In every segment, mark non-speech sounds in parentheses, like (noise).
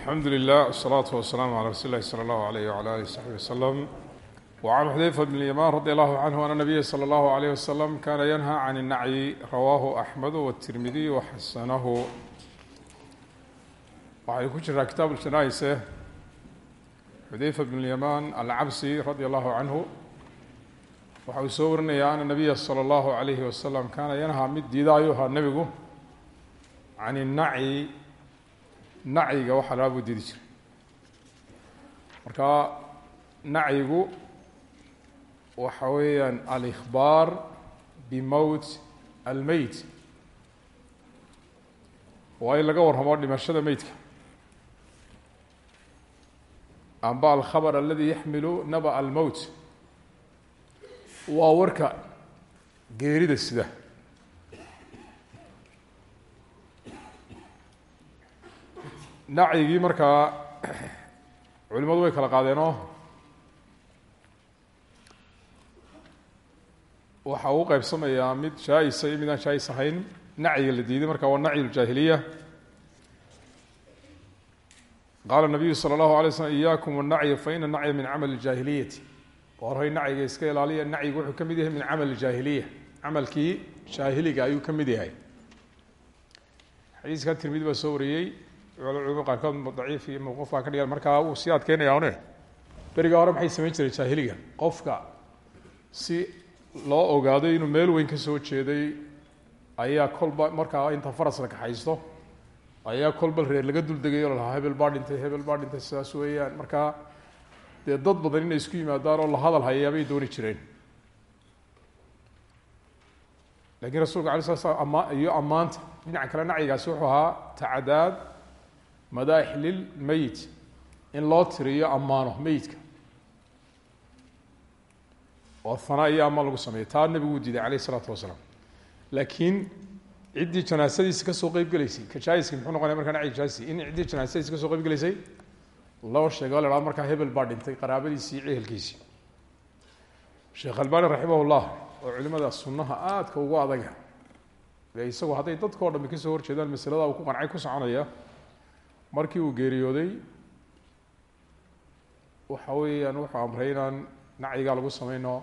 alxamdu lilah wsalaatu wasalaamu calaa rasuuli lahi sala allahu alayh wala alih saxbi wasalam wacan xudayfa bn lyamaan radi allahu canhu ana nabiya sala allahu alayh wasalam kana yanha can innacyi rawaahu axmedu watirmidiy waxasanahu waxaynu ku jiraa kitaab ljanaise xudayfa bn lyamaan alcabsi radi allahu canhu waxa uu soo warinayaa ana nabiya sala allahu alayhi wasalam kaana yanhaa mid diida ayuu ahaa nebigu can innacyi nacyiga waxaa lahaa buu diidi jiray. Marka nacyigu waxa weeyaan alikhbaar bimowt almeyt waa in laga warramo dhimashada meydka amba alkhabr aladi yaxmilu naba almowt waa warka geerida sida nacyigii markaa (clears throat) culimadu way kala qaadeenoo waxa uu qeybsamayaa mid jaa-isa iyo mid aan jaa-is ahayn nacyiga la diiday marka waa nacyi ljaahiliya qaala nabiyu sala allahu alay slm iyaakum wannacya faina nacya min camal jaahiliyati war hoy nacyiga iska ilaaliya nacyigu wuxuu ka yahay min camal jaahiliya camalkii jaahiliga ayuu ka yahay. Xadiiskan tirmidi baa soo wariyey culimada qaarkood daciif iyo mawquuf baa ka dhigan. Markaa uu sii adkeynaya one beriga hore maxay samayn jiray jaahiliga? Qofka si loo ogaado inuu meel weyn ka soo jeeday ayaa kolba markaa inta faras la kaxaysto ayaa kolba reer laga duldegay oo lalahaa hebel baa dhintay hebel baa dhintay sidaas weeyaan. Markaa dad badan inay isku yimaadaan oo la hadal hayaabay dooni jireen. Lakiin rasulka alay sala slam ama iyo ammaanta dhinaca kale nacyigaasi wuxuu ahaa tacadaad madaaix lilmeyit in loo tiriyo ammaano meyidka. Oo hanaa iyo ammaan lagu sameeyo taa nebigu uu diiday alayh isalaatu wasalaam. Laakiin ciddii janaasadiisa ka soo qeyb gelaysay kajaayiski muxuu noqonaya markaa jaasi in ciddii janaasadiisa ka soo qeyb gelaysay loo sheego la hahdo markaa hebel baa dhintay qaraabadiisii iyo ehelkiisii. Sheekh albani raximah oo culimada sunnaha aadka ugu adaga isagu hadday dadkao dhami ka soo horjeedaan masalada uu ku qancay ku soconaya markii uu geeriyooday waxa weeyaan wuxuu amray inaan nacyigaa lagu sameyno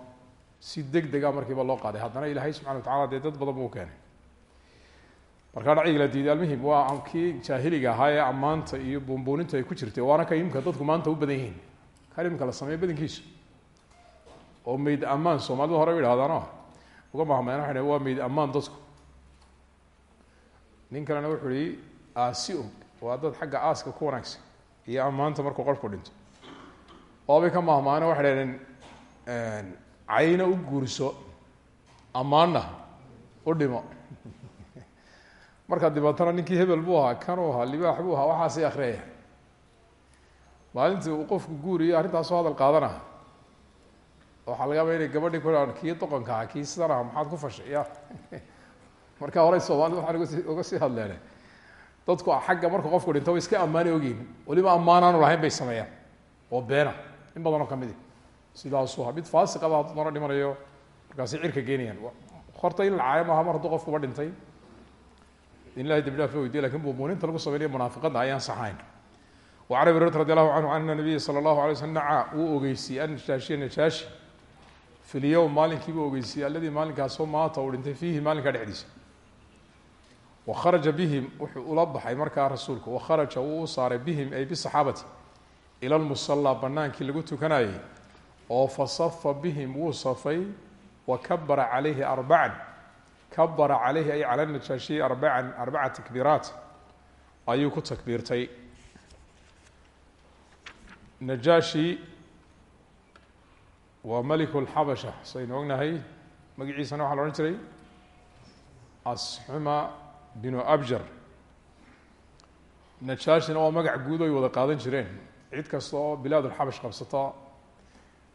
si deg dega markiiba loo qaaday. Haddana ilaahay subxana wa dee dad badan buu keenay. Markaa nacyiga la diiday almuhim waa kii jaahiliga ahaa ee ammaanta iyo buunbuunintu ay ku jirtay waana ka imika dadku maanta u badan yihiin. Kan imika la sameeyo badankiisu. Oo meyd ammaan soomaalida hore u yidhahdaano uga mahmayn waa waa meyd ammaan dadku. Nin kalena wuxuu ihi aasi og waa dad xagga aaska ku wanaagsan. Iyo ammaanta markuu qofku dhinto. Oobay ka mahmaane waxay dhahdeen cayna u guurso ammaanna u dhimo. (laughs) Markaa dibatana ninkii hebel buu ahaa kanuu ahaa libaax buu ahaa waxaasay akriyaya maalintii uu qofku guuriyo arrintaasoo hadal qaadana waxaa laga yaaba inay gabadhii ku kii doqonka aha kii sidan aha maxaad ku fashay? (laughs) Ya marka horey soomaalida waxaan uga sii hadleene dadku xagga markuu qofku dhinto way iska ammaanay ogyihiin weliba ammaanaanu lahayn bay sameeyaan. Oo beena. In badan oo ka mid sidaasuu ha mid faasiqaba hadduu doona dhimanayo markaasay cirka geenayaan. Horta in la caayo maaha mar hadduu qofkuba dhintay. In ilahay dambi dhaaf la weydiya laakiin buumuuninta lagu sameynaya munaafiqadda ayaan saxayn. Wa can abi hurayrata radi allahu canhu ana nabiya sala allahu alay slm naca wuu ogeysiyey annajaashiya najaashi fi lyowm maalinkiibuu ogeysiyey alladii maalinkaasoo maata uu dhintay fiihi maalinkaa dhexdiisa wa kharaja bihim wuxuu ula baxay markaa rasuulku. Wa kharaja wuu u saaray bihim ay bisaxaabati ila lmusallaa banaankii lagu tukanayay. Oo fasafa bihim wuu safay. Wa kabara calayhi arbacan kabara calayhi ay cala najaashiyi arbacan arbaca takbiiraat. Ayuu ku takbiirtay. Najaashi waa meliku lxabasha saynu ognahay. Magaciisana waxaa la odhan jiray asxuma binu abjar. Najaashina waa magac guud oy wada qaadan jireen. Cid kasta oo bilaad qabsata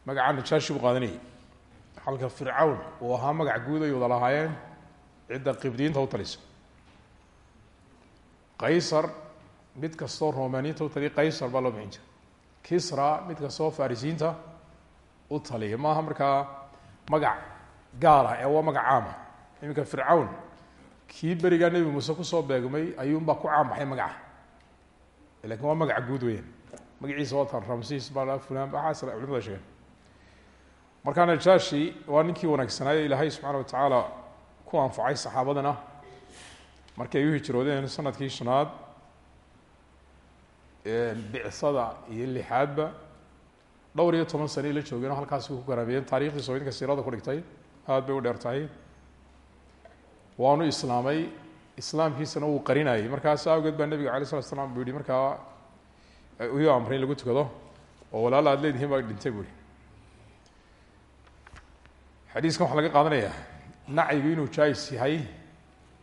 magacaa najaashi buu qaadanayay. Halka fircawn uu ahaa magac guud ay wada lahaayeen cidda qibdiyiinta u talisa. Qaysar mid kastoo romaniinta u qaysar baa loo kisra mid kastoo farisiyiinta u taliya. Maaha markaa magac gaal ah ee waa magac caama. Iminka fircawn kii berigaa nebi muuse ku soo beegmay ayuunbaa ku caanbaxay magaca laakiin waa magaca guud weeyaan magaciisa waa tan ramsis baa fulan baxaas culimada sheegeen. Markaa najaashi waa ninkii wanaagsanaaye ilaahay subxaana watacaala ku anfacay saxaabadana. Markay ay u hijroodeen sannadkii shanaad bicsada iyo lixaadba dhowr iyo toban sane la joogeen oo ku garaabiyeen. Taarikhdiisa oo idinka siirada ku dhigtay. Aada bay u dheer waanu islaamay islaamkiisana wuu qarinayay. Markaas awgeed baa nebiga alay slat slam buu yihi markaa iyu amray lagu tukado oo walaala aad leedihiin baa dhintay buu yihi xadiiskan waxaa laga qaadanayaa nacyigu inuu jaais yahay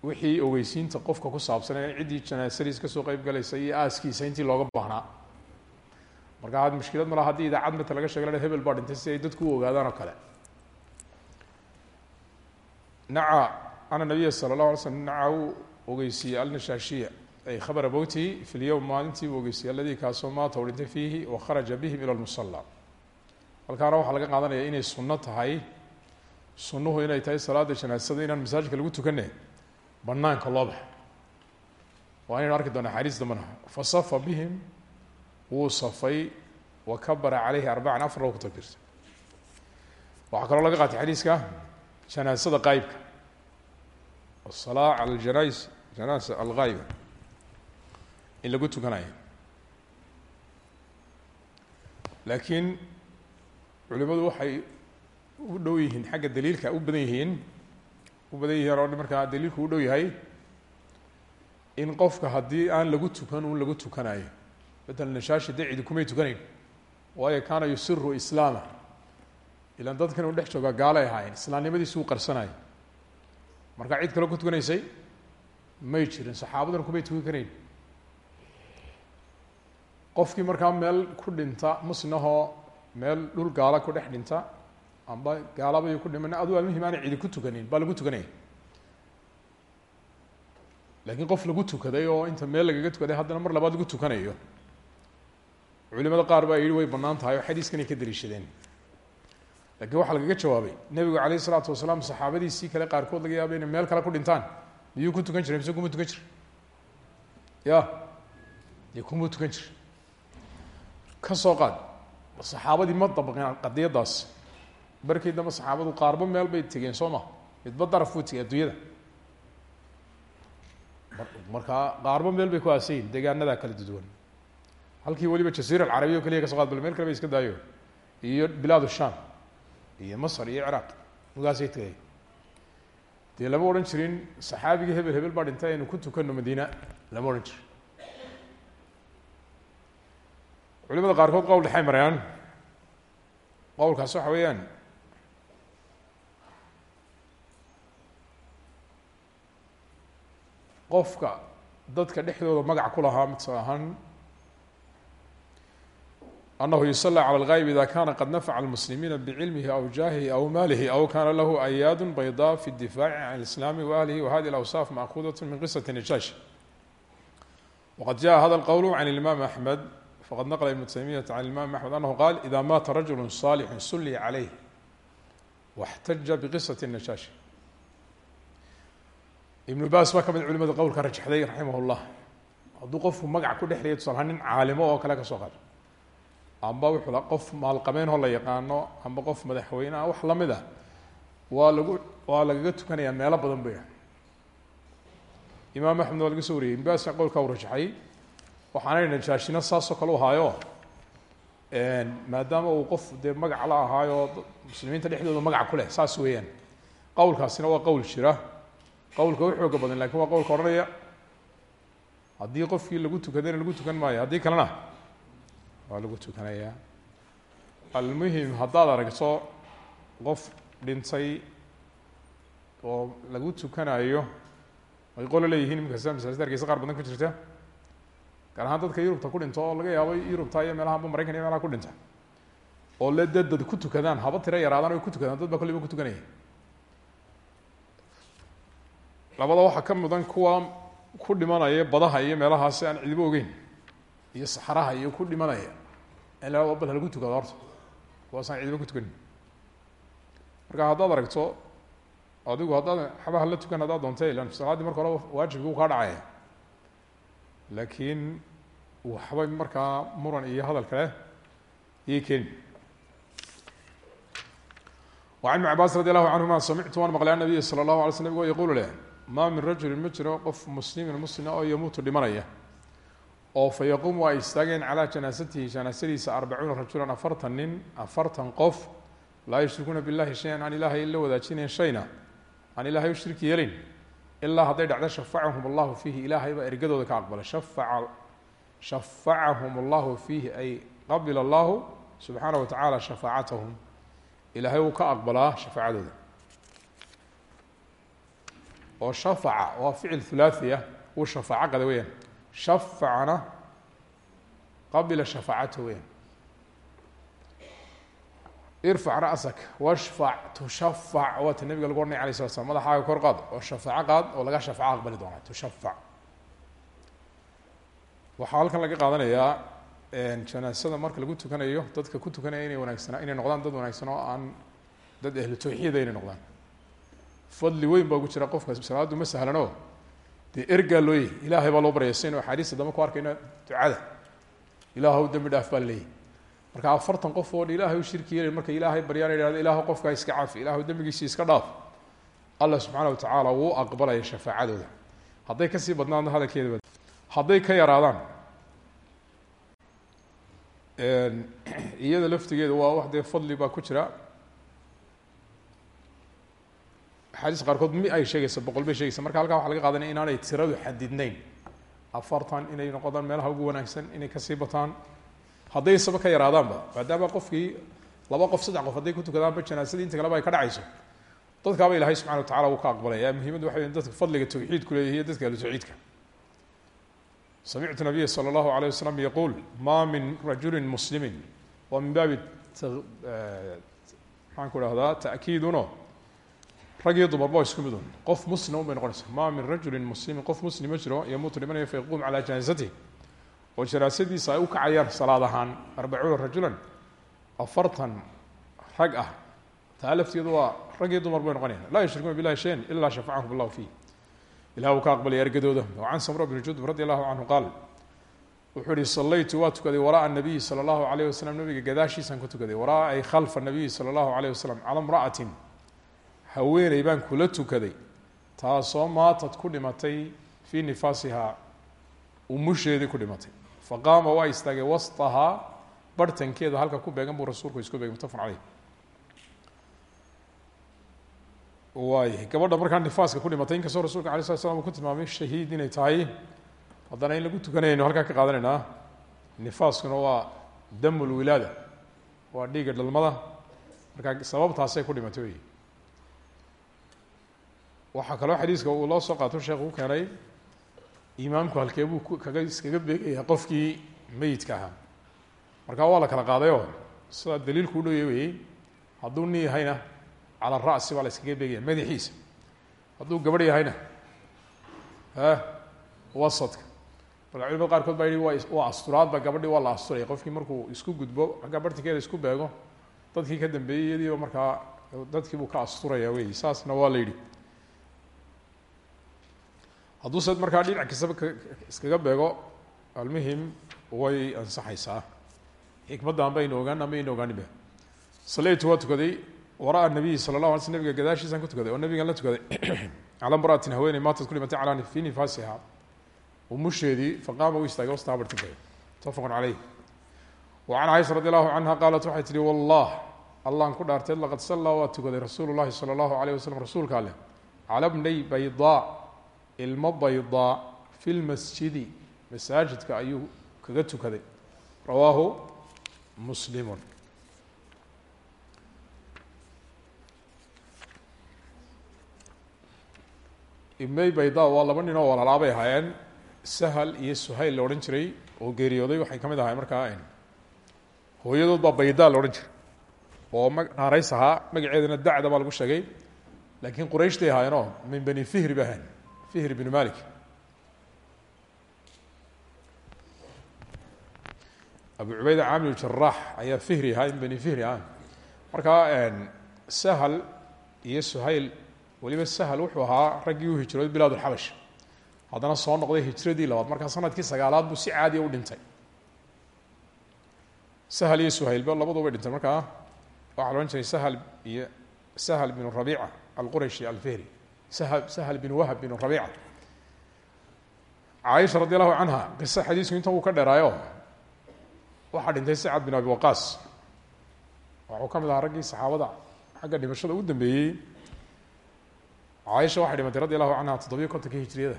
wixii ogeysiinta qofka ku saabsan ee ciddii janaasadiis ka soo qeyb galaysa iyo aaskiisa intii looga baahnaa marka had mushkilad ma laha haddii idaacad mata laga shega la hebel baa dhintay si ay dadku u ogaadaan oo kale. Naca nabiya sala اllahu alay slm naca uu ogeysiiyey alnashaashiya ay khabara bowtihi fi lyowm maalintii uu ogeysiiyey aladii kaasoo maata u dhintay fiihi wa kharaja bihim ila lmusala halkaana waxaa laga qaadanaya inay sunno tahay sunnuhu inay tahay salaada janaasada inaan masaajidka lagu tukane banaanka loo baxa waa inaynu arki doona axaadiis dambana fasafa bihim wuu safay wa kabara caleyhi arbacan afar loo ku takbiirtay waxaa kaloo laga qaatay xadiiska janaasada qaybka asalaa cala janais janaasa algayba in lagu tukanayo. Laakiin culimadu waxay u dhow yihiin xagga daliilka u badan yihiin u badan yihiin oo markaa daliilku u dhow yahay in qofka haddii aan lagu tukan un lagu tukanayo. Matalan nashaashi dee cidi kumay tukanayn waayo kaana yusiru islaama. Ilaan dadkan u dhex joogaa gaalay ahaayeen islaamnimadiisi uu qarsanayo marka cid kaloo ku tukanaysay may jirin saxaabaduna kumay tukan karayn qofkii markaa meel ku dhinta musnahoo meel dhul gaala ku dhex dhinta amba gaalabay ku dhiman adu almuhim aanay cidi ku tukanin baa lagu tukanaya laakiin qof lagu tukaday oo inta meel lagaga tukaday haddana mar labaad lagu tukanayo. Culimada qaar baa yihi way bannaan tahay oo xadiiskanay ka daliishadeen lakiin waxaa lagaga jawaabay nebigu alayh isalaatu wasalaam saxaabadiisii kale qaarkood laga yaaba inay meel kale ku dhintaan. Miyuu ku tukan jiray mise kuma jira ya dee kuma tukan jira ka soo qaad saxaabadii ma dabaqeen qadiyadaas. Barkii dambe saxaabadu qaarba meel bay tegeen soo ma? Midba daraf buu tegey qaarba meel bay ku aasayin deegaanadaa kala duduwan halkii weliba jasiira alcarabiya o keliya ka so qaad bal meel kale ba iska daayo iyo bilaad sham iyo masr iyo ciraaq magaasay tegay dee lama odhan jirin saxaabigii hebel hebel baa dhintay aynu ku tukano madiina. Lama odhan jirin. Culimada qaarkood qowl dhexay marayaan. Qowlkaas waxa weeyaan qofka dadka dhexdooda magac ku lahaa mid ahaan anahu yusala cala alghaayb ida kana qad nafaca almuslimiina bicilmihi aw jaahihi aw maalihi aw kana lahu ayaadun baydaa fi difaaci can alislaami wa ahlihi wa hadi alawsaaf maakuudat min qisati najaashi waqad jaa hada alqowl can imaam axmed faqad naqla ibnu taymiyata can imaam axmed anahu qaal ida maata rajulu saalixu sulli calayh waxtaja biqisati najaashi ibnu baas baa ka mid culimada qowlka rajaxday raximah llah hadduu qofku magac ku dhexlaya tusaalahaan nin caalimo oo ka soo qaado amba wuxuu la qof maalqabeynoo la yaqaano amba qof madaxweyne ah wax la mid ah. Waa lagu waa lagaga tukanayaa meelo badan bay imaam axmed waa laga soo wariyey ibnbaasna qowlka u rajaxay. Waxaanay najaashina saasoo kale u ahaayo maadaama uu qof dee magac la ahaayo muslimiinta dhexdooda magac ku leh saas weeyaan. Qowlkaasina waa qowl jira qowlka u xooga badan laakiin waa qowlka odhanaya. Haddii qofkii lagu tukadayna lagu tukan maayo haddii kalena waa lagu tukanayaa. Almuhim haddaad aragto qof dhintay oo lagu tukanayo ay qolo leeyihiin iminka masaajid hargeysa qaar badan ku jirta. Gaar ahaan dadka yurubta ku dhinto oo laga yaabo yurubta iyo meelaha amba maraykan iyo meelaha ku dhinta. Oo le dad dad ku tukadaan haba tiro yaraadaan ay ku tukadaan dad baa kolliba ku tukanaya labada waxaa ka mudan kuwa ku dhimanaya badaha iyo meelahaasi aan cidibo ogeyn iyo saxaraha iyo ku dhimanaya ilaa bal halagu tukado horta kuwaasaan cidiba ku tukanin marka haddaad aragto adigu haddaad xabaha la tukan haddaad doonta ilan salaaddii marka hore waajibki u kaa dhacaya laakiin waxba markaa muran iyo hadal kale ii keeni وعن بن عباس رضي الله عنهma samictu waan maqlay النabiy slى الlaه alay sl nabig o yaqulu leh ma min rajuli ma jiro qof muslimin muslima oo yamuutu dhimanaya oo fa yaquumu ay istaageen calaa janaasatihi janaasadiisa arbacuuna rajulan afartan nin afartan qof laa yushrikuuna billahi shay-an aan ilaahay la wadaajinayn shayna aan ilaahay u shirki yeelin ilaa hadday dhacdo shafacahum allahu fiihi ilaahay baa ka aqbalay. Shafaca shafacahum allahu fiihi ay qabila allahu subxaana wa tacaala shafaacatahum. Ilaahay wuu ka aqbalaa shafaacadooda. Oo shafaca waa ficil hulaaثi ah wuu shafaaco shafacana qabila shafaacata weyaan irfac ra'sak washfac tushafac waata nabiga lagu ohanay alay slat slam madaxaaga kor qaad oo shafaaco qaad oo laga shafaaco aqbali doonaa tushafac waxaa halkan laga qaadanayaa janaasada marka lagu tukanayo dadka ku tukanaya inay wanaagsanaa inay noqdaan dad wanaagsan oo aan dad ahlu tawxiida inay noqdaan fadli weyn baa ugu jira qofka salaadu ma sahlanoo dee ergaa looyahy ilaahay baa loo baryaya saynu axaadiista dama ku arkayno ducada. Ilaahw dembi dhaaf baa laleeyahy marka afartan qof oo ilaahay u shirki yeelay ilaahay baryaan ihahdo ilaahu qofkaa iska cafi ilaahu dembigiisi iska dhaaf. Allah subxaana wa tacaala wuu aqbalaya shafaacadooda. Hadday ka sii badnaadna hadalkeeda hadday ka yaraadaan (clears throat) iyada laftigeeda waa wax dee fadli baa ku jira axaadiis qaarkood mi ay sheegaysa boqol bay sheegaysa marka halkaa waxaa laga qaadanaya inaanay tiradu xadidnayn. Afartan inay noqdaan meelaha ugu wanaagsan inay ka sii bataan. Hadday saba ka yaraadaanba maadaama qofkii laba qof saddex qof hadday ku tukadaanba janaasadii inta kaleba ay ka dhacayso. Dadkaaba ilaahay subxana watacala uu ka aqbalaya. Muhiimad waxa weya dadka fadliga tawxiid ku leeyahiy dadka ahlu tawxiidka samictu nabiya sala allahu alayh wasalam yaquul min rajulin muslimin. Waa min baabi eh, maxaan ku rag iyo dumarba waa isku midun qof muslim un bay noqonaysa ma min rajuli muslimin qof muslim ma jiro yamuutu dhimanaya fayaquum calى janaasatih oo janaasadiisa ay u kacayaan salaad ahaan arbacuuna rajulan afartan rag ah. Taa lafteedu waa rag iyo dumar bay noqonayan laa yushrikuuna billahi shayan ilaa shafacahum اllahu fih ilah uu ka aqbalaya ergadooda. Can samra bni judb radi allahu canhu qaal wuxuu ihi salaytu waa tukaday wara'a nabiyi sala allahu alayh wasalam nabiga gadaashiisaan ku tukaday wara'a ay khalfa nabiyi sala allahu alayh wasalam cala mra'atin haweeney baan kula tukaday taasoo maatad ku dhimatay fii nifaasihaa umusheedii ku dhimatay. Faqaama waa istaagay wastahaa barhtankeeda halka ku beegan buu rasuulku isku beegay mutafan caleyh waay gabadha markaa nifaaska ku dhimatay inkastoo rasulka alay slat ku tilmaamay shahiid inay tahay haddana in lagu tukanayaynu halkaa ka qaadanaynaa nifaaskuna waa dam lwilaada waa dhiiga dhalmada markaa sababtaasay ku dhimatay waxaa kaloo xadiiska uu loo soo qaato sheekh keenay imaamku halkee buu kaga iskaga beegaya qofkii meyidka ahaa. Markaa waa la kala qaadayoo sidaa daliilku u dhowya weyey hadduu nin yahayna cala ra'si baa la iskaga beegaya madaxiisa. Hadduu gabadh yahayna wasadka marka culimada qaarkood baa yihi waa asturaadba gabadhii waa la asturaya qofkii markuu isku gudbo agga bartikeeda isku beego dadkii ka dambeeyey iyadiiba markaa dadkii buu ka asturaya wey saasna waa la yidhi hadduu se markaa dhinac kastaba iskaga beego almuhim way ansaxaysaa. Xikmadda anba aynu ogaan ama aynu ogaaninba waa tukaday wara'a nabiyi sala llah alay sl ku tukaday oo nabigan la tukaday. (clears throat) Calaa mra'atin haweeney maatad ku dhimatay calaa fii nifaasiha umusheedii faqaama u istaagay wastaa bartinkeeda mutafaqun caleyh wa can caaisha radi allahu canha qaalat waxay tihi wallah allaan ku dhaarteed laqad sallaa waa tukaday rasuulu llahi sala allahu alayh wasalam rasuulka aleh cala ilmo baydaa fi lmasjidi masaajidka ayuu kaga tukaday rawaahu muslimun ibnay bayda waa laba nin oo walalaabay ahaayeen sahal iyo suhayl la odhan jiray oo geeriyooday waxay ka mid ahaayeen markaa hooyadood baa bayda la odhan jiray oo naarays ahaa magaceedana dacda baa lagu sheegay laakiin qurayshday ahaayeenoo min bani fihri ba ahayn fihr bnu malik. Abu cubayda caamil jaraax ayaa fihri ahaa in bani fihri ah markaa sahal iyo suhayl weliba sahal wuxuu ahaa raggii u hijrooday bilaad ulxabash haddana soo noqday hijradii labaad. Markaa sannadkii sagaalaad buu si caadiya u dhintay. Sahal iyo suhaylba labadu bay dhinteen. Markaa waxaa la jiray sahal iyo sahal binu rabiica alqurashi alfihri sahal binu wahab binu rabiica caaisha radi allahu canha qiso xadiisku inta uu ka dheeraayo waxaa dhintay sacad bin abi waqaas. Waxuu ka mid ahaa raggii saxaabada xagga dhimashada ugu dambeeyey. Caaisha waxay dhimatay radi allahu canha toddobiyo kontonkii hijriyada.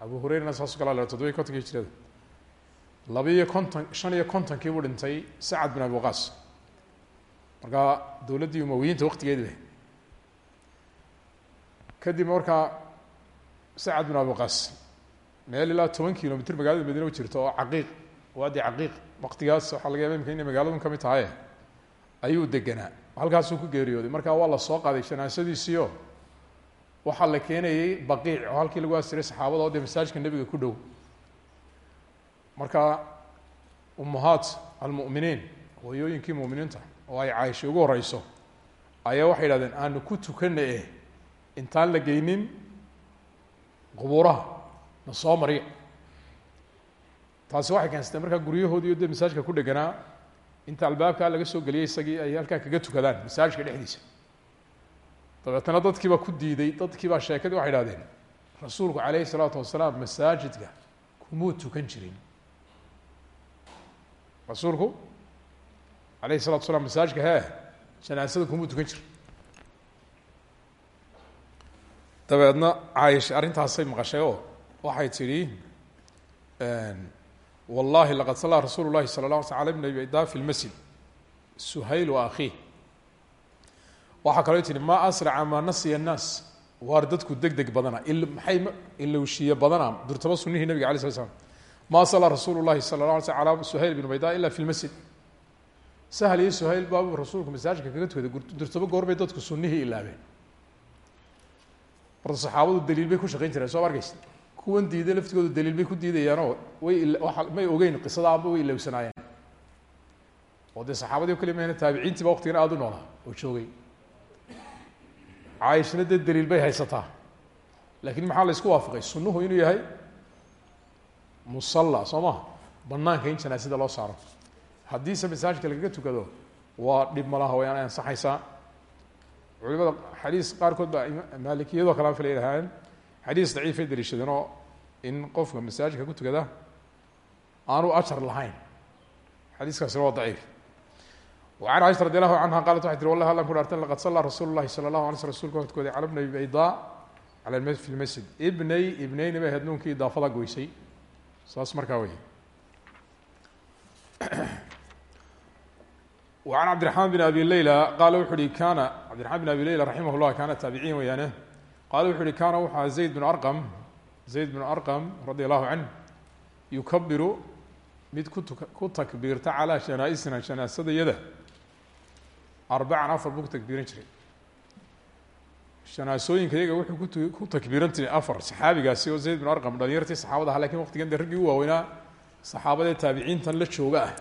Abu hureyrana saasu kala le toddobiyo kontonkii hijriyada. Labiiyo konton shan iyo kontonkii buu dhintay sacad bin abi waqaas. Markaa dowladdii kadib markaa sacad bin abi waqaas meel ilaa toban kilomitr magaalada madiina u jirto oo caqiiq waadi caqiiq waqtigaas waxaa laga imka inay magaaladun ka mid ayuu deganaa. Halkaasuu ku geeriyooday. Markaa waa la soo qaaday janaasadiisiio waxaa la keenayey baqiic oo halkii lagu asiray saxaabada oo dee masaajka nebiga ku dhow. Marka ummahaat almu'miniin hooyooyinkii mu'miniinta oo ay caaisha ugu horeyso ayaa waxay yidhahdeen aanu ku tukana intaan la geynin qubuuraha na soo mariya taasi waxay keensatay markaa guryahoodiiyo dee masaajka ku dheganaa inta albaabkaa laga soo geliyay isagii ay halkaa kaga tukadaan masaajka dhexdiisa. Dabeetana dadkiibaa ku diiday dadkiibaa sheekadii waxay idhahdeen rasuulku calayhi salaatu wasalaam masaajidka kumuu tukan jirin. Rasuulku alayhi salatu wasalaam masaajidka hee janaasada kumuu tukan jirin dabeedna caaisha arrintaasay maqashay oo waxay tidhi wallahi laqad sallaa rasuulu llahi sala la ala sl ala bn abi da fi suhayl wa akhiih. Waxaa kaloo tihi maa asraca nasiya annaas? Waar dadku deg deg badana maxay ilowshiye badana? Durtaba sunihii nabiga alay slat slam maa sallaa rasuulu llahi sala la ala sl ala suhayl bn bayda ila fi lmasjid sahal iyo suhayl baabuu rasuulku masaajidka kaga durtabo goorbay dadku sunihii ilaabeen horta saxaabadu daliil bay ku shaqayn jireen soo ma arkeysa kuwan diiday laftigoodu daliil bay ku diidayaanoo way may ogeyn qisada amba way ilowsanaayeen oo dee saxaabadii o kali mahna taabiciintiiba waqtigan aada u noolaa oo joogay. Caaishana dee daliil bay haysataa. Laakiin maxaa la isku waafaqay? Sunnuhu inuu yahay musalla soo maha banaanka in janaasada loo saaro. Haddiise masaajidka lagaga tukado waa dhib malaha wayaan ansaxaysaa culimada xadiis qaarkood baa maalikiyadoo kale fala yidhahaan xadiis daciifay daliishadeen oo in qofka masaajidka ku tukada aanu ajar lahayn xadiiskaasina waa daciif وعن cاشha رضي الله عنها qالت waxay tir والله allan ku dhaartan لqad صلىa رasuل الlahi صلى الله عليه sل rsulka ka tukooday calى بني bayضا calى في الmasjid ibnay ibnayni bay ahayd nuunkii idaafada goysay saas markaa wey وعن cبدiرحمaن بن أbي ليلى qala wuxu uhi kana cabdirxmaan bin abi leyla raximah llah kaana taabiciin weeyaane qaala wuxuu uhi kaana wuxu zayd binu arqam. Zayd binu arqam radi allahu canh yukabiru mid kutuk ku takbiirta calaa shanaa-isina janaasadayada arbacan afar buu ku takbiiran jiray. Shanaasooyinka iyaga wuxuu kut ku takbiiran jiray afar saxaabigaasi oo zayd binu arqam dhalinyartii saxaabada aha laakiin waqtigan dee raggii u waaweynaa saxaabadee taabiciintan la jooga ah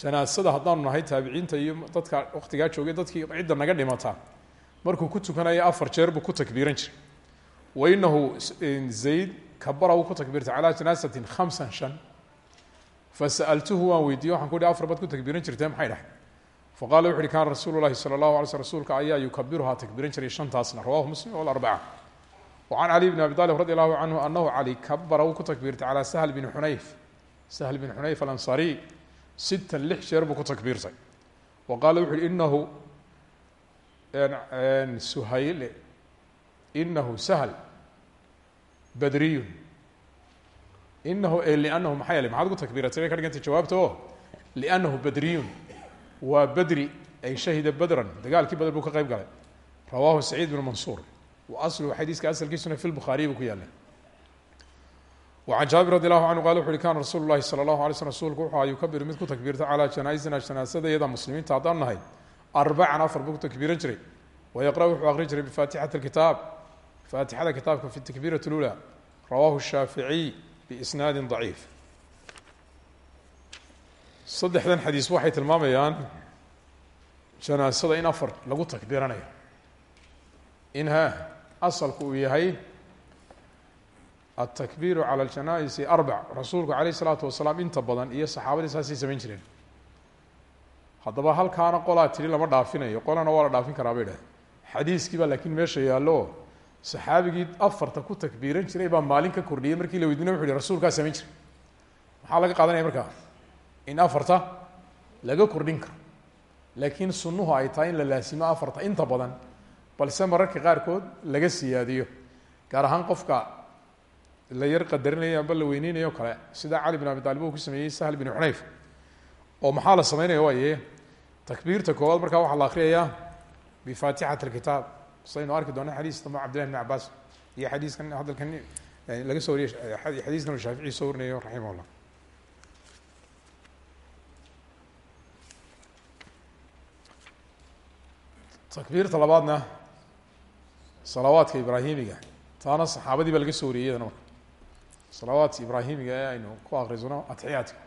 janaasada haddaanu nahay taabiciinta iyo dadka waqtigaa joogay dadkii cidda naga dhimata. Markuu ku tukanaya afar jeer buu ku takbiiran jiray. Wa inahu zayd kabara wuu ku takbiirtay calaa janaasatin khamsan shan. Fasa'altuhu waan weydiiye waxaan ku hi afar baad ku takbiiran jirtee maxay dhahay? Faqala wuxu uhi kaana rasuulu lahi salى اllahu alay sl rsulka ayaa yukabiruhaa takbiiran jiray shantaasna. Rawahu muslim wlarbaca wacan cali bn abi talib radi allahu canhu anahu kabara wuu ku takbiirtay calaa sahl bn xunayf sahl bn xunayf alansaariy sitan lix jeer buu ku takbiirtay wa qaala wuxu uhi inahu suhayle inahu sahl badriyun. Inahu lianahu maxaa yeeley maxaad ugu takbiiratay? Bay ka dhigantay jawaabta o liannahu badriyun. Waa bedri ay shahida bedran dagaalkii beder buu ka qeyb galay. Rawaahu saciid bn mansuur. Wa asluhu xadiiska asalkiisuna fi lbukhaariy buu ku yaallay can jaabir radi allahu canhu qala wuxu uhi kana rasuulu llahi sala allahu alay slm rsulku wuxuu yukabiru mid ku takbiirta calaa janaaisina janaasada iyada muslimiinta haddaan nahay arbacan afar buu ku takbiiran jiray yaqra wuxuu aqri jiray bifaatixati alkitaab faatixada kitaabka fi takbiirat lula rawahu shaaficiy biisnaadi daciif saddexdan xadiis waxay tilmaamayaan janaasada in afar lagu takbiiranayo in ha asalku uu yahay altakbiiru cala aljanaaisi arbac. Rasuulku calayh isalaatu wasalaam inta badan iyo saxaabadii saasay samayn jireen. Haddaba halkaana qolaa tiri lama dhaafinayo. Qolana waa la dhaafin karaa bay dhaheen xadiiskii baa laakiin meesha yaallo. Saxaabigii afarta ku takbiiran jiray baa maalin ka kordhiyey markii la weydiina wuxu yihi rasuulkaa samayn jiray. Maxaa laga qaadanaya markaa in afarta laga kordhin karo. Laakiin sunnuhu ay tahay in la laasimo afarta inta badan balse mararka qaarkood laga siyaadiyo gaar ahaan qofka la yar qadarinayo amba la weyneynayo kale. Sida cali bin abi taalib uu ku sameeyey sahl bin xunayf oo maxaa la sameynaya waaye? Takbiirta koowaad markaa waxaa la akriyayaa bifaatixati alkitaab. Saynu arki doona xadiis damba cabdillahi bn cabaas iyo xadiiskan hadalkan laga soo wariyey xadiiskan uu shaafici soo warinayo takbiirta labaadna salawaadka ibraahimiga taana saxaabadii baa soo wariyey marka salawaadka ibraahimiga ee aynu ku akrisano atxiyaadka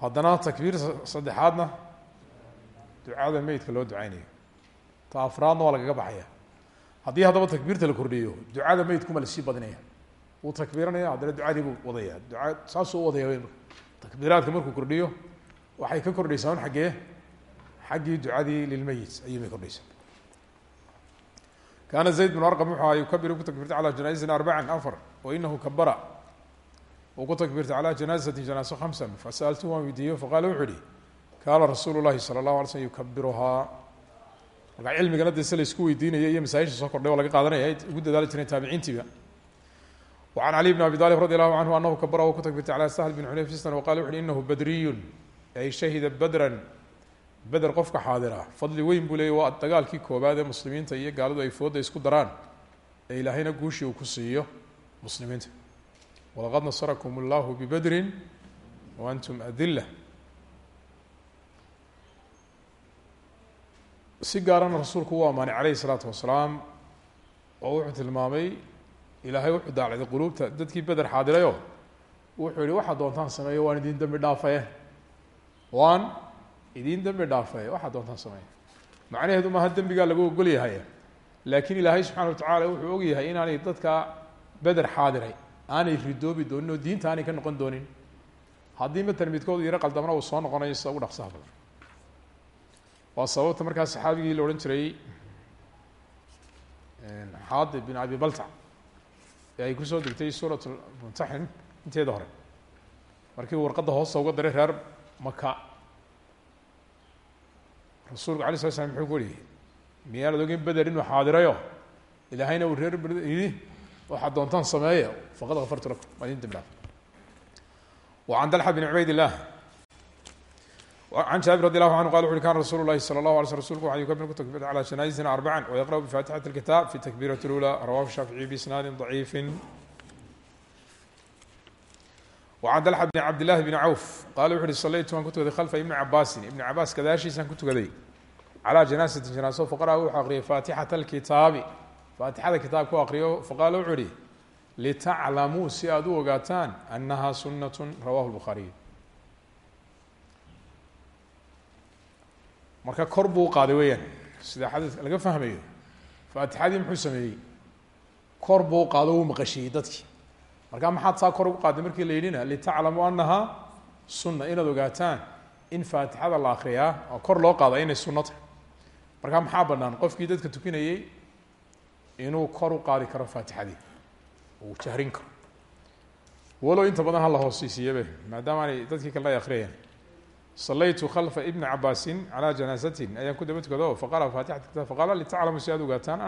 haddana takbiirta saddexaadna ducada meydka loo duceynayo ta afraadna waa lagaga baxaya. Haddii haddaba takbiirta la kordhiyo ducada meydkuma la sii badinaya. Wuu takbiiranaya haddana ducadii buu wadaya duca saasuu wadaya takbiiraadka markuu kordhiyo waxay ka kordhaysaa un xaggee xaggii ducadii lilmeyit ayuumay kordhaysaa kaana zayd bn arqam wuxuu aha yukabiru ku takbiirtay calaa janaaizin arbacan afar wainahu kabara uu ku takbiirtay calaa janaazatin janaaso hamsan fasa'altuhu waan weydiiyo faqaala wuxuu ihi kaana rasuulu llahi sala allahu alay slm yukabiruhaa markaa cilmigana dee se la isku weydiinaya iyo masaajisha soo kordhay oo laga qaadanaya ay ugu dadaali jireen taabiciintiiba wacan cali bn abi talib radi allahu canhu anahu kabara uu ku takbiirtay calaa sahl bin xunayf sistan waqala wuxu uhi inahu badriyun ay shahida badran beder qofka xaadira fadli weyn buu leeyay waa dagaalkii koobaad ee muslimiinta iyo gaaladu ay fooda isku daraan ee ilaahayna guushii uu ku siiyo muslimiinta. Walaqad nasarakum allahu bibedrin wa antum adila si gaarana rasuulku u amaanay calayhi isalaatu wasalaam oo wuxuu tilmaamay ilaahay wuxuu daacday quluubta dadkii beder xaadirayo wuxuu yihi waxaad doontaan sameeyo waan idin dembi dhaafaye waan idin dembi dhaafaye waxaad doontaan sameeya macnaheedu maaha dembigaa lagu ogol yahay. Laakiin ilaahay subxana wa tacaala wuxuu og yahay inaanay dadka beder xaadiray aanay ridoobi doonin oo diinta aanay ka noqon doonin. Haddii matalan midkood yaro qaldamana uu soo noqonayo sida ugu dhaqsaha badan waa saxaabigii la odhan jiray xaadib bin abi baltac ee ay ku soo degtay suurat mumtaxin inteeda hore. Markii warqadda hoosta uga diray reer maka rasuulku alay slat slam muxuu ku yihi miyaanad ogin beder inuu xaadirayo ilaahayna uu reer bed yidhi waxaad doontaan sameeya faqad kafartu lakum waa idin dembi dhaaf وعن dلحة بن عubayd اللh عن jaaبir رضي الله عنه qال وxu ui kاn رasuل الlahi صلى الله عليه sل رsulku وxu yukبir ku تkبيr عlى جناaزina أربعا ويقرأ بفاtiحaة الكتاب في تكبيرة الأولى رwاه الشhافعي بإسناad ضعيif وعن dلحة بن عبد للh بن عوف qال وxu uhi صlaytu waan ku tukaday khلفa iبن cabاsi iبن cabاs gadaashiisaan ku tukaday عlى جناaزة جناaso fqرأ wuxuu aqriyay فاtiحaة الكitaabi faatixada kitaabka u aqriyo faqاala wuxu uhi litaclamuu si aada u ogaataan annaha sunnat rawahu lbukhaariy marka kor buu u qaaday weeyaan sida xadiiska laga fahmayo faatixadii muxuu sameeyey kor buu u qaado uu maqashiyey dadkii marka maxaad saa kor ugu qaaday markii la yidhina litaclamuu annaha sunna inaad ogaataan in faatixada la akriyaa oo kor loo qaada inay sunno tahay. Marka maxaa banaan qofkii dadka tukinayey inuu kor u qaadi karo faatixadii. Uu jahrin karo. Walow inta badan hala hooseysiiyabe maadaama aanay dadkii kale ay akriyayaan khalfa ibni cabaasin calaa janaasatin. Ayaan ku daba tukado faqara faatixat kitab faqaala litaclamu si aad ogaataan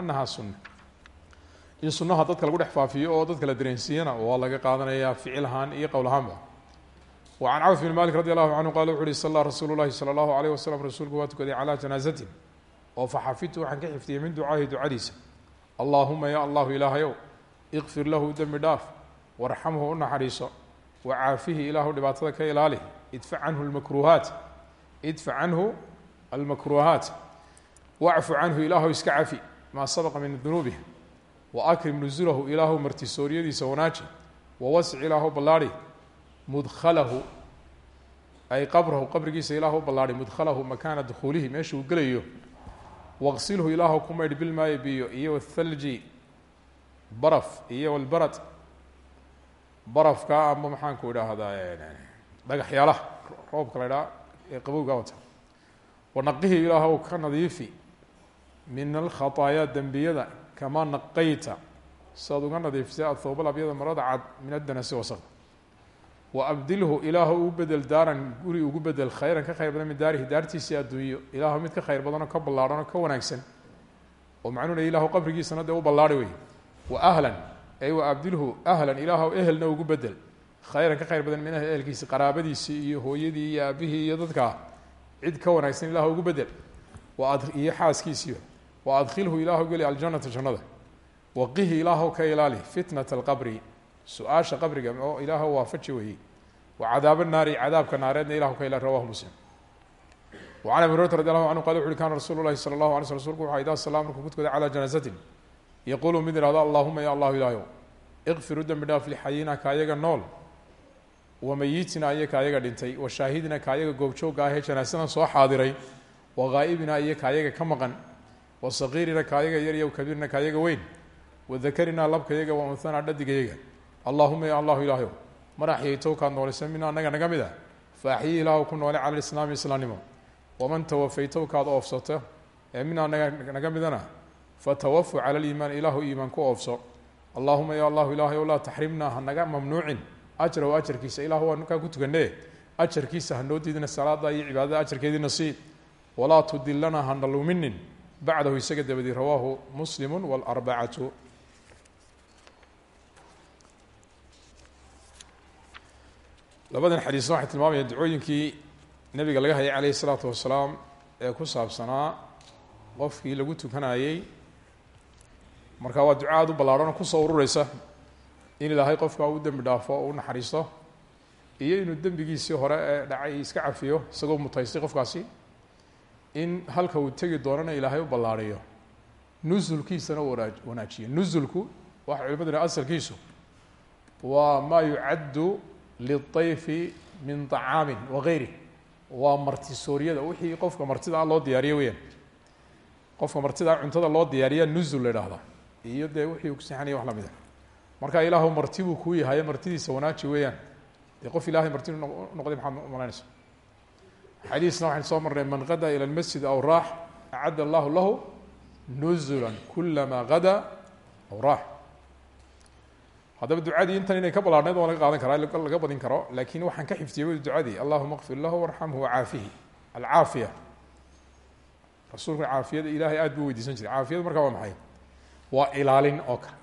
in sunnaha dadka lagu dhex faafiyo oo dadka la dareensiiyana waa laga qaadanayaa ficil ahaan iyo qowl ahaanba. Wa can cawf bn malik radi allahu canhu qala wuxu uhi sallaa rasuulu llahi sala rasuulku waa tukaday calaa janaasatin oo faxafidtu waxaan ka xifdiyey min ducaahi ducadiisa. Allaahuma ya allahu ilaahayow iqfir lahu dembi dhaaf warxamhu u naxariiso wacaafihi ilaahu dhibaatada ka ilaali idfac canhu lmakruuhaat idfac canhu almakruuhaat wacfu canhu ilaahu iska cafi maa sabaqa min dunuubih waakrim nusulahu ilaahu martisooryadiisa wanaaji wawasic ilaahu ballaari mudkhalahu ay qabrahu qabrigiisa ilaahu ballaari mudkhalahu makaana dukhuulihi meesha uu gelayo waqsilhu ilaahu ku maydh bilmaayo biyo iyo wathalji baraf iyo walbarad barafka ama maxaan ku idhaahdaa dhagaxyaalaha roobka la idhaha ee qabowga wata wanaqihi ilaahw ka nadiifi min alkhaطaayaa dembiyada kamaa naqayta siaad uga nadiifisay athooba abyada marada cad min adanasi wasaq wa abdilhu ilaahu ugu bedel daaran guri ugu bedel khayran ka khayr badan min daarihi daartiisii adduunyo ilaahu mid ka khayr badanoo ka ballaarhan oo ka wanaagsan oo macnuuna ilaahu qabrigiisana dee u ballaari wey wa ahlan ay wa abdilhu ahlan ilaahu ehelna ugu bedel khayran ka khayr badan min ahli ehelkiisi iyo hooyadii iyo aabihii iyo dadkaa cid ka wanaagsan ilahu ugu bedel iyo xaaskiisiiba wa adkhilhu ilaahu geli aljanata jannada. Waqihi ilaahu ka ilaali fitnat alqabri. Su'aasha qabriga oo ilaahu waafaji weeyey wa cadaaba naari cadaabka naareedna ilahu ka ilaali rawahu muslim. Wacan abi hurayrata radi allahu anhu qala wuxu uhi kana rasuulu lahi sala allahu alay sl rsulku wuxu ida sala markuu kudkooda calaa janaasatin yaquulu mid ihahdo allahuma ya allahu ilaahu ikfiru dembi dhaaf lixayina ka ayaga nool. Wa mayitina iyo ka ayaga dhintay. Wa shaahidina ka ayaga goobjoogga ahee janaasadan soo xaadiray. Wa iyo ka ayaga ka maqan wa sagiirina ka ayaga yar iyo kabiirina ka ayaga weyn wa dakarina labkayaga wa unhana dhadigayaga allahuma ya allahu ilaahu mar axyaytow kaad mina annaga naga mid a fa axyi ilaahu ku noole cala lislaami islaamnimo. Waman tawafaytow kaad oofsato ee mina anaga naga midana fatawafu cala liimaan ilaahu iimaan ku oofso. Allahuma ya allahu ilaahay laa taxrimna hanaga mamnuucin. Ajrahu ajarkiisa ilahu waa ninkaa ku tukane ajarkiisa salaada iyo cibaadada ajarkeediina sii walaa tudilana hana bacdahu isaga dabadii rawaahu muslimu wlarbacatu labadan xadiisna waxay tilmaamayaan ducooyinkii nabiga laga hayay calayhi salaatu wasalaam ee ku saabsanaa qofkii lagu tukanayey marka waa duco aada u ballaarhan oo ku soo urureysa in ilaahay qofka u dembi dhaafo oo u naxariisto iyo inuu dembigiisii hore ee dhacay iska cafiyo isagoo mutaystay qofkaasi in halka uu tegi doonana ilaahay u ballaariyo nusulkiisana wanaajiyo. Nusulku waxa culimaduna asalkiisu waa maa yucaddu liayfi min طacaamin wagayri waa martisooryada wixii qofka martidaa ah loo diyaariyo weyaan qofka martidaa ah, cuntada loo diyaariya nusul la idhaahdaa iyo dee wixii uu kuseexanaya wax la mid a ah. marka ilaahu marti buu kuu yahaye martidiisa wanaaji weeyaan. Dee qof ilahay marti noqday maxaad malanaysa xadiisna waxaynu soo marnay man gada ilى اlmasjid aw raax acad allahu lahu nuzula kulama gada aw raax. Haddaba ducadii intan inay ka ballaarhnayd waa laga qaadan karaa laga badin karo laakiin waxaan ka xifdiyey ducadii allahuma kfir lahu warxamhu wacaafihi alcaafiya. Rasuulka caafiyada ilaahay aad buu weydiisan jiray. Caafiyadu markaa waa maxay? Waa ilaalin oo kale.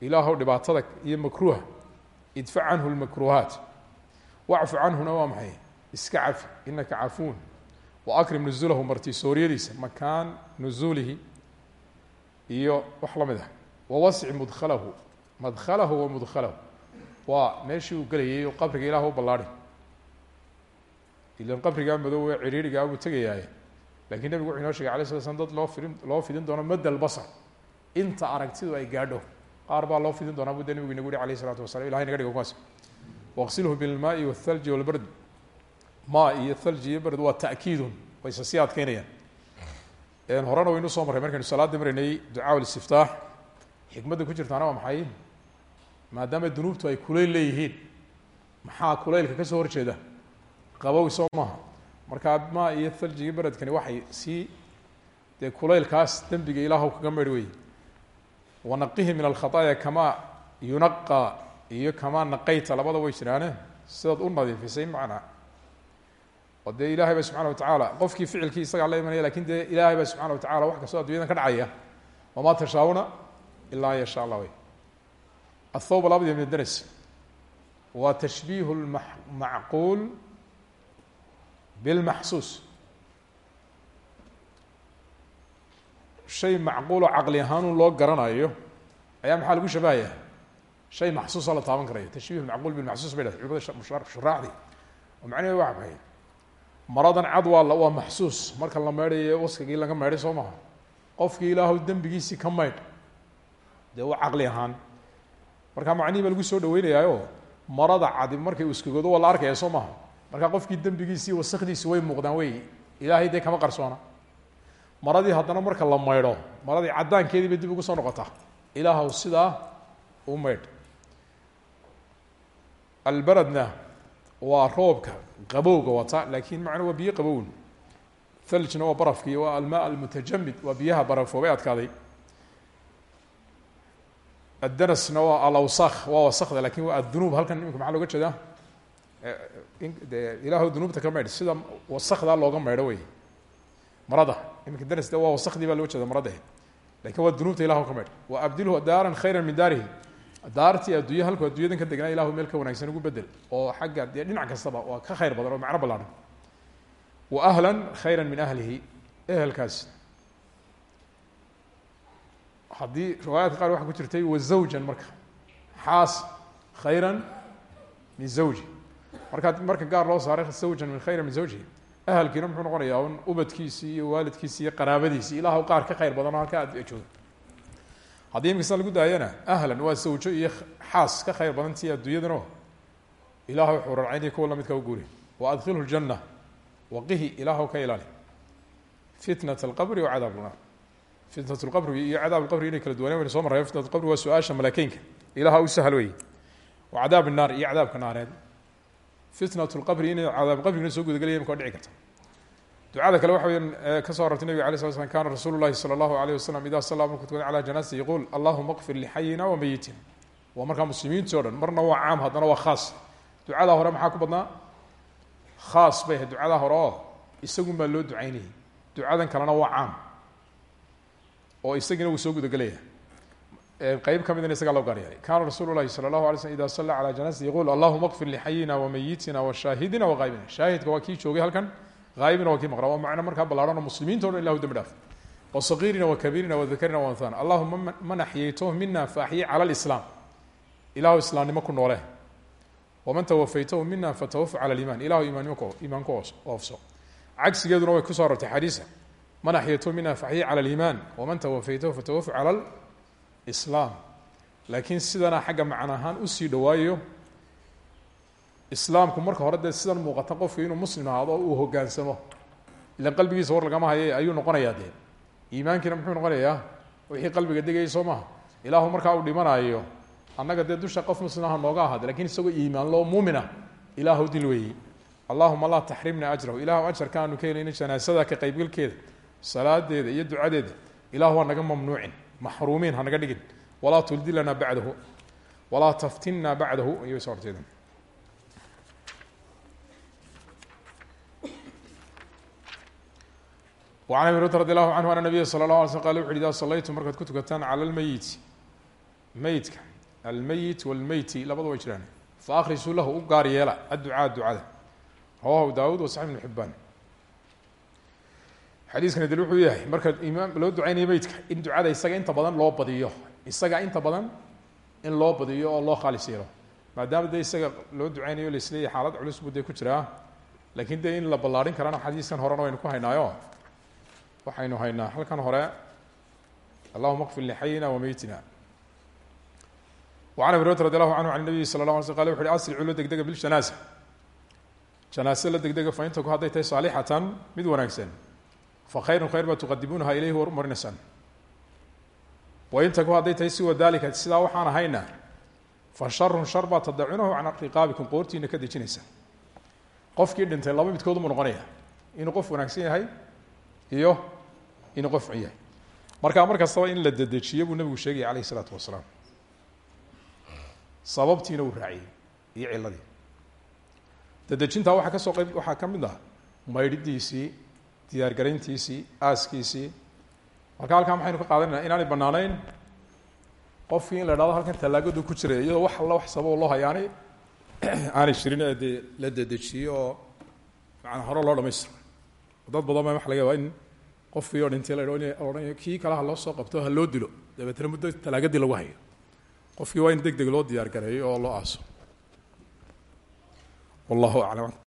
Ilaahw dhibaatada iyo makruuha idfac canhu lmakruuhaat wacfu canhuna waa maxay iska cafi inaka cafuun wa akrim nuzulahu martisooryadiisa makaan nuzuulihi iyo wax la mid ah. Wawasic mudkhalahu madkhalahu wa mudkhalahu. Waa meeshii uu gelayay o qabriga ilaah u ballaari ilan qabrigaa madow ee ciriirigaa buu tegayaaye lakiin nebigu wuxu inoo shegay alay sla slam dad loo fidin loo fidin doono madda albasar inta aragtidu ay gaadho qaar loo fidin doonaa buu de nebigu inagu yihi alayh isalaatu wasalam ilahay naga dhigo kuwaas. Waqsilhu bilmaai wاthalji walbard ma iyo thalji iyo bard waa ta'kiidun wayse sii adkeynayaan horena waynu soo marray. Markaynu salaadii maraynay ducaa listiftaax xikmadda ku jirtaana waa maxay? Maadaama dunuubtu ay kulayl leeyihiin maxaa kulaylka ka soo horjeeda? Qabow soo maaha. Markaa ma iyo thaljiga beredkani waxay sii dee kulaylkaas dembiga ilaahw kaga meedh wey wanaqihi min alkhataaya kamaa yunaqa iyo kamaa naqayta labada way jiraane. Sidaad u nadiifisay macnaa oo dee ilaahay ba subxana watacaala qofkii ficilkii isagaa la imanaya laakiin dee ilaahay ba subxana watacala wax kastoo addunyada ka dhacaya. Wamaa tashaawuna ilaa yasha allah wey. Athawb labadi min daras waa tashbiihu lmacquul bilmaxsuus shay macquuloo caqli ahaanun loo garanayo ayaa maxaa lagu shabahaya shay maxsuusa la taaban karayo. Tashbih macquul bilmaxsuus bay dhahda culimada shuraaxdii oo macnaheedu waa maxay maradan cad waa maxsuus. Marka la meydhayo waskigii laga meydhay soo maha qofkii ilaahu dembigiisii ka maydh dee waa caqli ahaan. Marka macnihii baa lagu soo dhaweynayaayo marada cadi markay uskagoodo waa la arkaya soo maha marka qofkii dembigiisii wasakdiisi way muuqdaan wey ilaahay dee kama qarsoona. Maradii haddana marka la maydho maradii caddaankeedii bay dib ugu soo noqotaa. Ilaahw sidaa u maydh. Albaradna waa roobka qabowga wata laakiin macna waa biyo qabown. Thaljna waa barafkii waa almaa almutajamid waa biyaha barafoobay adkaaday. Addanasna waa alawsakh waa wasakda laakiin waa addunuub. Halkan imika maxaa looga jeedaa? De ilaah dunuubta ka maydh sida wasakdaa looga maydho wey marada iminka danas de waa wasakdii baa loo jeeda marada laakiin waa dunuubta ilah ka maydh wa abdilhu daaran khayra min daarihi daartii addunya halku adunyadan ka degnaa ilahu meel ka wanaagsan ugu bedel oo xagga dhinac kastaba waa ka khayr badan oo macno ballaadhan wa ahlan khayra min ahlihi ehelkaas. Haddii riwaayaadka qaar waxa ku jirtay wa zawjan marka. Xaas khayra min zawji. Markaa marka gaar loo saaray zawjan min khayra min zawjihi ahalkiina muxuu noqonayaa ubadkiisii iyo waalidkiisi iyo qaraabadiisii. Ilaah qaar ka khayr badan oo halka aad jooga haddii imika lagu daayana ahlan waa zawjo iyo xaas ka khayr badan tii adduunyadanoo ilaah wuxuu rarcaynaya kuwa lamidka u guuri wa adkhilhu ljana waqihi ilaahw ka ilaali. Fitnat alqabri wa cadaab lnaar fitnat lqabri iyo cadaab lqabri inay kala duwaneen waynu soo marray fitnat lqabri waa su'aasha malaakeynka u sahal wey wa cadaab naar iyo cadaabka naareed. Fitnat lqabri inay cadaab qabrigina soo gudagelaya imika waa dhici karta ducada kale waxa weya ka so arortay nabiga alay sla slam kana rasuulu llahi sala allahu alayh wasalam ida salla markuu tukada cala janaasa yaquul allahuma qfir lixayina wa meyitina waa markaa marna waa caam haddana waa khaas. Ducadaa hore maxaa ku badnaa? Khaas bay ahayd hore oo isagun baa loo ducaynayay. Ducadan kalena waa caam oo isagina wuu soo gudagelaya qeyb ka midna isagaa loo gaar yeelay kana rasuulu lahi sala allahu alay slm ida salla cala janaasa yaqul allahuma qfir lixayina wamayitina washaahidina waqaybina shaahidka waa kii joogay halkan aybina waa kii maqra waa macno markaa ballaarhan oo muslimiinta o dhan ilahu dambi dhaaf wasagiirina wakabiirina wadakarina waanthana allahuma man axyaytahu mina faaxyi cala lislaam ilahu islaamnimo ku noole waman tawafaytahu mina fatawafa cala liiman ilahu imaannimo iimaan ku oofso cagsigeeduna way ku soo arortay xadiisa man axyaytahu mina faaxyi cala liimaan waman tawafaytahu fatawafa cala lislaam laakiin sidana xagga macno ahaan u sii dhawaayo islaamku marka hore dee sidan muuqata qofku inuu muslim ahaado uu hogaansamo. Ilan qalbigiisa war lagama haye ayuu noqonayaa dee. Iimaankiina muxuu noqonayaa wixii qalbiga degayay soo ilaahu markaa uu dhimanayo annaga dee dusha qof muslim aha nooga ahaade laakiin isagoo iimaan loo muumina ilaahu dil weeyi. Allahuma laa taxrimna ajrahu ilahu ajarka aanu ka janaasada ka qaybgalkeeda salaadeeda iyo ducadeeda. Ilahu ha naga mamnuucin maxruumiin ha naga dhigin. Walaa tuldilana bacdahu walaa taftinna bacdahu ayay soo وعن أبي هريرة رضي الله عنه أن النبي صلى الله عليه وسلم قال wuxu إذا صلayتم markaad ku tukataan calى الmeyiti meydka almeyit wاlmeyti labada way jiraan faakrisuu lahu u gaar yeela adducaa ducada rawahu daawud wa saxib بن xibaan xadiiskani dal wuxuu yahay marka imaam loo ducaynayo meydka in ducada isaga inta badan loo badiyo isaga inta badan in loo badiyo oo loo khaalis yeelo maadaama dee isaga loo ducaynayo laisleeyahy xaalad culus buu dee ku jiraa lakin dee in la ballaarin karana xadiiskan horena waynu ku haynaayo waxaynu haynaa. Halkan hore allahuma kfir lixayina wa meytina وعn abi hurayta radi allahu an nabiy sala la ala sl qala wuxu uhi asricu la degdega biljanaasa janaase la degdega faintaku hadday tahay saalixatan mid wanaagsan. Fakhayrun khayr baa tuqadimuunaha ilayhi war marinaysaan waintaku hadday tahay siwa dalika sidaa waxaan ahayna fa sharun shar baa tadacunahu can riqaabikum qoortiina ka dejinaysa. Dhintay laba midkood umuu noqonaya. Inuu qof wanaagsan yahay iyo inuu qof xun yahay markaa mar kastaba in la dedejiyo buu nabigu sheegaya alayh isalaatu wasalaam. Sababtiina uu raaciyey iyo ciladii dedejintaa waxaa ka soo qeyb waxaa ka mid ah maydhidiisii diyaargarayntiisii aaskiisii. Marka halkaa maxaynu ka qaadanayna inaanay banaanayn qofkii in la dhahdo halkan tallaagadu ku jiray wax alla wax sababo loo hayaanay (clears throat) aanay jirin ee la dedejiyo oo macanaa hore loo dhamaystiro dad badan ba waxa laga yabaa in qofkii oo dhintay la odhanayo kii kale ha loo soo qabto ha loo dilo. Dabeetna muddo talaagadii lagu hayo. Qofkii waa in deg deg loo diyaar gareeyo oo loo aaso. Wallahu aclam